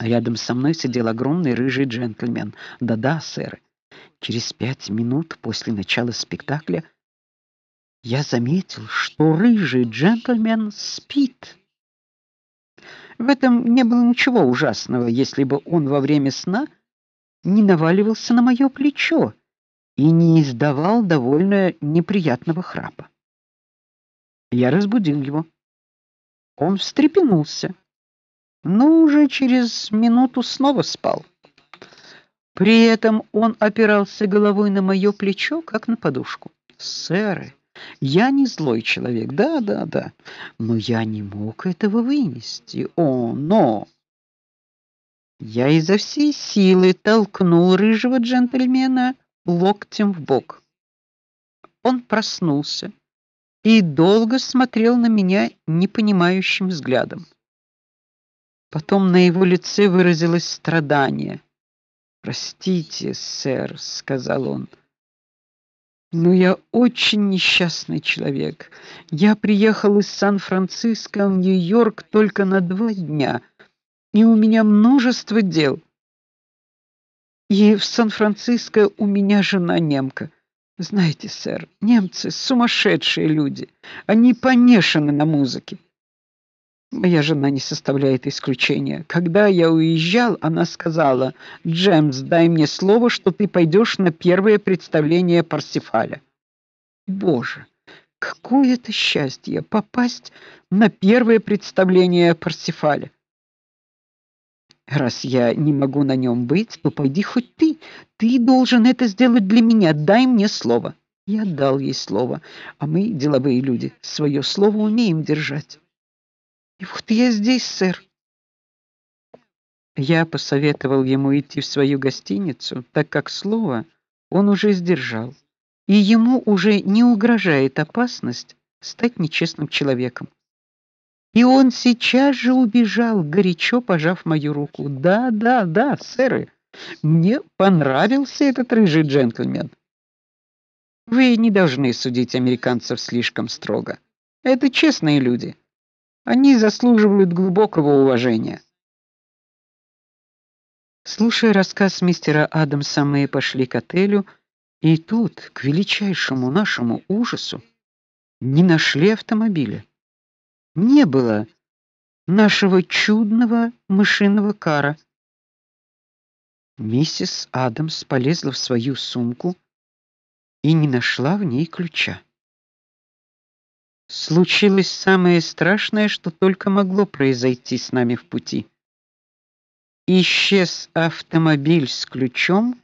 Рядом со мной сидел огромный рыжий джентльмен. Да-да, сэр. Через пять минут после начала спектакля я заметил, что рыжий джентльмен спит. В этом не было ничего ужасного, если бы он во время сна не наваливался на мое плечо и не издавал довольно неприятного храпа. Я разбудил его. Он встрепенулся, но уже через минуту снова спал. При этом он опирался головой на мое плечо, как на подушку. Сэр, я не злой человек. Да, да, да. Но я не мог этого вынести. О, но я изо всей силы толкнул рыжего джентльмена локтем в бок. Он проснулся и долго смотрел на меня непонимающим взглядом. Потом на его лице выразилось страдание. "Простите, сэр", сказал он. "Но я очень несчастный человек. Я приехал из Сан-Франциско в Нью-Йорк только на два дня, и у меня множество дел. И в Сан-Франциско у меня жена немка. Знаете, сэр, немцы сумасшедшие люди. Они помешаны на музыке. Моя жена не составляет исключения. Когда я уезжал, она сказала: "Джеймс, дай мне слово, что ты пойдешь на первое представление Парсифаля". Боже, какое это счастье попасть на первое представление Парсифаля. Раз я не могу на нем быть, то пойди хоть ты. Ты должен это сделать для меня. Дай мне слово. Я дал ей слово, а мы, деловые люди, свое слово умеем держать. И вот я здесь, сэр. Я посоветовал ему идти в свою гостиницу, так как слово он уже сдержал, и ему уже не угрожает опасность стать нечестным человеком. И он сейчас же убежал, горячо пожав мою руку. Да, да, да, сэр. Мне понравился этот рыжий джентльмен. Вы не должны судить американцев слишком строго. Это честные люди. Они заслуживают глубокого уважения. Слушая рассказ мистера Адамса, мы пошли к отелю, и тут, к величайшему нашему ужасу, не нашли автомобиля. Не было нашего чудного мышиного кара. Миссис Адамс полезла в свою сумку и не нашла в ней ключа случилось самое страшное, что только могло произойти с нами в пути. Исчез автомобиль с ключом